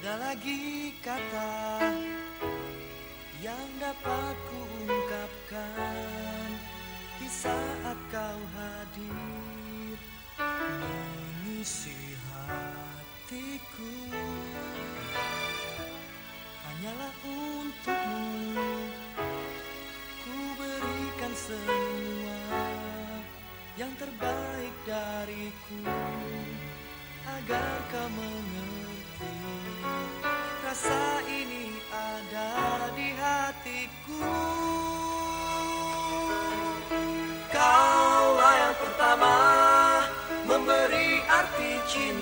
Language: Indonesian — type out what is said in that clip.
Tiada lagi kata yang dapat kuungkapkan di saat kau hadir mengisi hatiku. Hanyalah untukmu ku berikan semua yang terbaik dariku agar kau mengerti rasa ini ada di hatiku. Kaulah yang pertama memberi arti cinta.